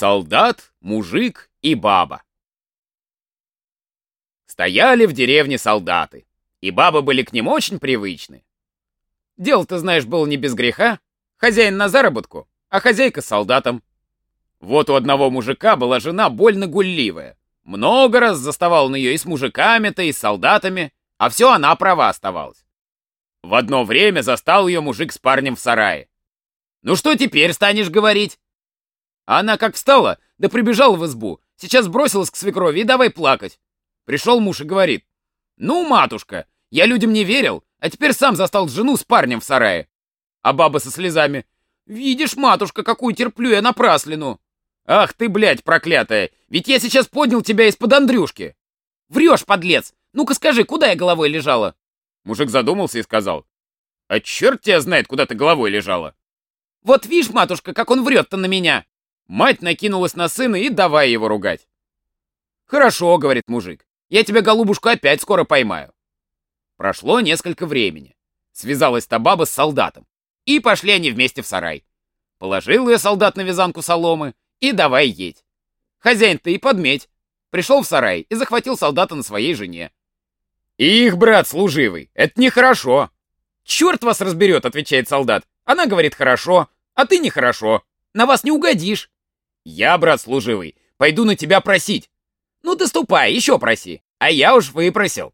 Солдат, мужик и баба. Стояли в деревне солдаты, и бабы были к ним очень привычны. Дело, ты знаешь, было не без греха. Хозяин на заработку, а хозяйка с солдатом. Вот у одного мужика была жена больно гулливая. Много раз заставал он ее и с мужиками-то, и с солдатами, а все она права оставалась. В одно время застал ее мужик с парнем в сарае. «Ну что теперь станешь говорить?» А она как встала, да прибежала в избу, сейчас бросилась к свекрови и давай плакать. Пришел муж и говорит, «Ну, матушка, я людям не верил, а теперь сам застал жену с парнем в сарае». А баба со слезами, «Видишь, матушка, какую терплю я напраслину!» «Ах ты, блядь, проклятая, ведь я сейчас поднял тебя из-под Андрюшки!» «Врешь, подлец! Ну-ка скажи, куда я головой лежала?» Мужик задумался и сказал, «А черт тебя знает, куда ты головой лежала!» «Вот видишь, матушка, как он врет-то на меня!» Мать накинулась на сына и давай его ругать. «Хорошо», — говорит мужик, — «я тебя, голубушку, опять скоро поймаю». Прошло несколько времени. Связалась та баба с солдатом. И пошли они вместе в сарай. Положил ее солдат на вязанку соломы и давай едь. Хозяин-то и подметь. Пришел в сарай и захватил солдата на своей жене. «Их, брат, служивый, это нехорошо». «Черт вас разберет», — отвечает солдат. Она говорит «хорошо», а ты нехорошо. На вас не угодишь. Я, брат служивый, пойду на тебя просить. Ну ты ступай, еще проси. А я уж выпросил.